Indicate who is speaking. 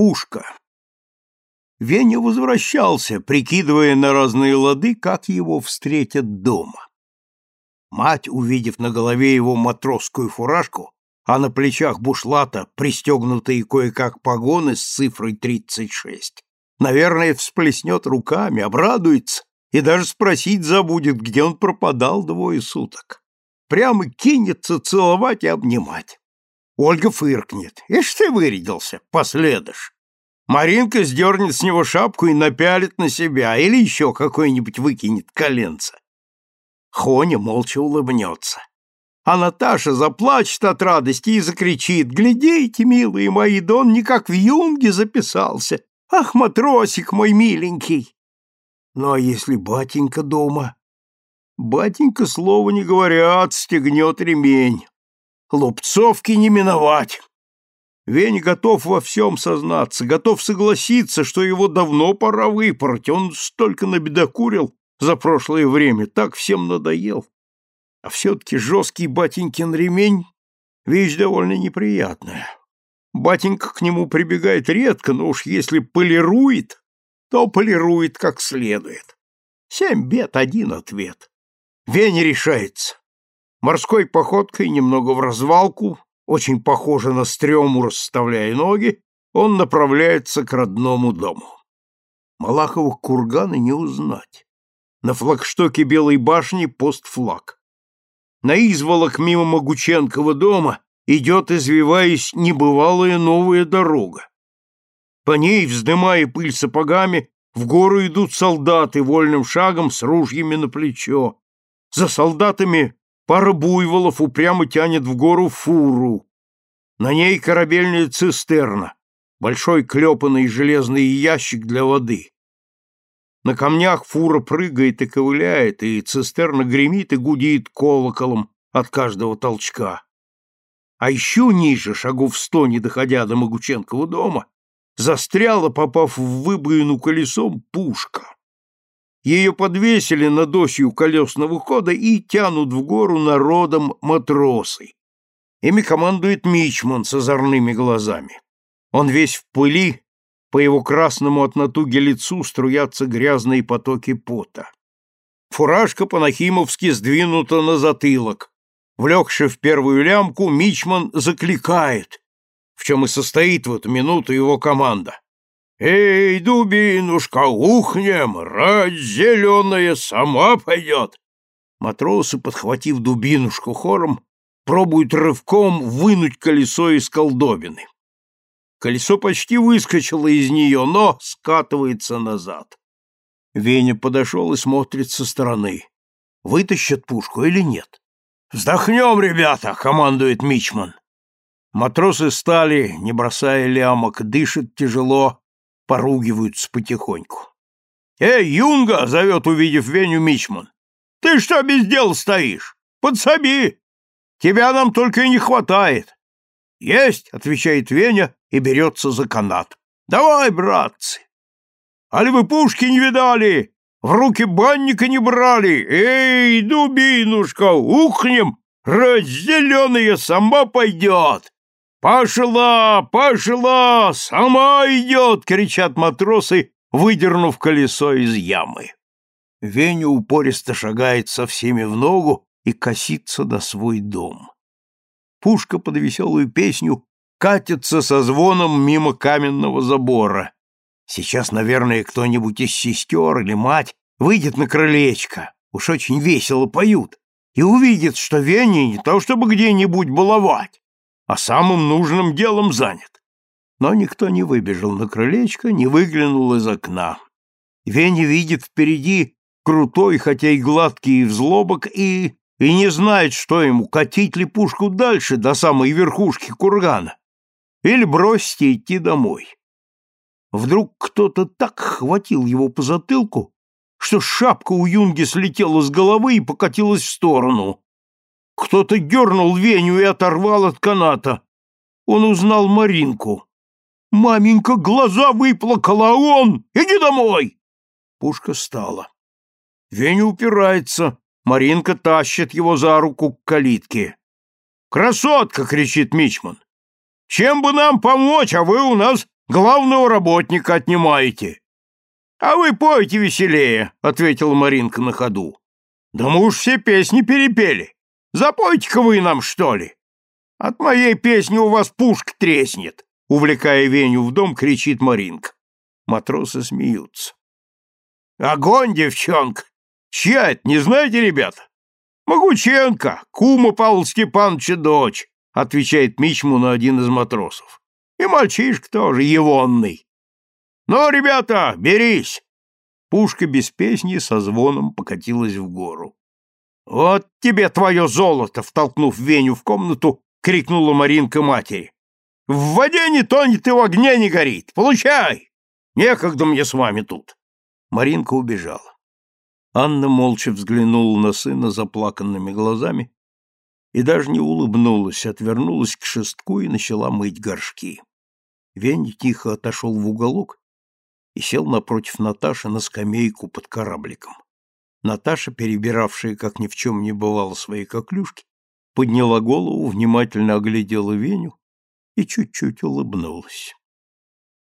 Speaker 1: Пушка. Веня возвращался, прикидывая на разные лады, как его встретят дома. Мать, увидев на голове его матросскую фуражку, а на плечах бушлата пристегнутые кое-как погоны с цифрой 36, наверное, всплеснет руками, обрадуется и даже спросить забудет, где он пропадал двое суток. Прямо кинется целовать и обнимать. Ольга фыркнет. Ишь ты вырядился, последыш. Маринка сдернет с него шапку и напялит на себя, или еще какой-нибудь выкинет коленца. Хоня молча улыбнется. А Наташа заплачет от радости и закричит. «Глядите, милые мои, да он не как в юнге записался. Ах, матросик мой миленький!» Ну, а если батенька дома? Батенька, слова не говоря, отстегнет ремень. Лупцовки не миновать. Вень готов во всем сознаться, готов согласиться, что его давно пора выпороть. Он столько набедокурил за прошлое время, так всем надоел. А все-таки жесткий батенькин ремень — вещь довольно неприятная. Батенька к нему прибегает редко, но уж если полирует, то полирует как следует. Семь бед, один ответ. Вень решается морской походкой, немного в развалку, очень похоже на стрёму, расставляя ноги, он направляется к родному дому. Малаховых курганы не узнать. На флагштоке Белой башни постфлаг. На изволок мимо Могученкова дома идет, извиваясь, небывалая новая дорога. По ней, вздымая пыль сапогами, в гору идут солдаты вольным шагом с ружьями на плечо. За солдатами Пара буйволов упрямо тянет в гору фуру. На ней корабельная цистерна, большой клепанный железный ящик для воды. На камнях фура прыгает и ковыляет, и цистерна гремит и гудит колоколом от каждого толчка. А еще ниже, шагов сто, не доходя до Могученкова дома, застряла, попав в выбоину колесом, пушка. Ее подвесили над осью колесного хода и тянут в гору народом матросы. Ими командует Мичман с озорными глазами. Он весь в пыли, по его красному от натуги лицу струятся грязные потоки пота. Фуражка по-нахимовски сдвинута на затылок. Влегши в первую лямку, Мичман закликает, в чем и состоит в эту минуту его команда. «Эй, дубинушка, ухнем, рать зеленая сама пойдет!» Матросы, подхватив дубинушку хором, пробуют рывком вынуть колесо из колдобины. Колесо почти выскочило из нее, но скатывается назад. Веня подошел и смотрит со стороны. Вытащат пушку или нет? «Вздохнем, ребята!» — командует Мичман. Матросы стали, не бросая лямок, дышат тяжело, поругиваются потихоньку. «Эй, Юнга!» — зовет, увидев Веню Мичман. «Ты что без дела стоишь? Подсоби! Тебя нам только и не хватает!» «Есть!» — отвечает Веня и берется за канат. «Давай, братцы!» «Али вы пушки не видали? В руки банника не брали? Эй, дубинушка, ухнем! Разделенная сама пойдет!» «Пошла! Пошла! Сама идет!» — кричат матросы, выдернув колесо из ямы. Веня упористо шагает со всеми в ногу и косится до свой дом. Пушка под веселую песню катится со звоном мимо каменного забора. Сейчас, наверное, кто-нибудь из сестер или мать выйдет на крылечко, уж очень весело поют, и увидит, что Веня не то чтобы где-нибудь баловать, а самым нужным делом занят. Но никто не выбежал на крылечко, не выглянул из окна. Веня видит впереди крутой, хотя и гладкий взлобок, и, и не знает, что ему, катить ли пушку дальше, до самой верхушки кургана, или бросить и идти домой. Вдруг кто-то так хватил его по затылку, что шапка у юнги слетела с головы и покатилась в сторону. Кто-то дернул Веню и оторвал от каната. Он узнал Маринку. «Маменька глаза выплакала, а он! Иди домой!» Пушка стала. Веня упирается. Маринка тащит его за руку к калитке. «Красотка!» — кричит Мичман. «Чем бы нам помочь, а вы у нас Главного работника отнимаете. А вы поете веселее, ответила Маринка на ходу. Да мы уж все песни перепели. Запойте-ка вы нам, что ли. От моей песни у вас пушка треснет, увлекая Веню в дом, кричит Маринка. Матросы смеются. Огонь, девчонка! Чья это, не знаете, ребята? Могученко, кума Павла Степановича дочь, отвечает Мичму на один из матросов. И мальчишка тоже, егонный. Ну, ребята, берись! Пушка без песни со звоном покатилась в гору. «Вот тебе твое золото!» — втолкнув Веню в комнату, крикнула Маринка матери. «В воде не тонет и в огне не горит! Получай! Некогда мне с вами тут!» Маринка убежала. Анна молча взглянула на сына заплаканными глазами и даже не улыбнулась, отвернулась к шестку и начала мыть горшки. Веня тихо отошел в уголок и сел напротив Наташи на скамейку под корабликом. Наташа, перебиравшая, как ни в чем не бывало, свои коклюшки, подняла голову, внимательно оглядела Веню и чуть-чуть улыбнулась.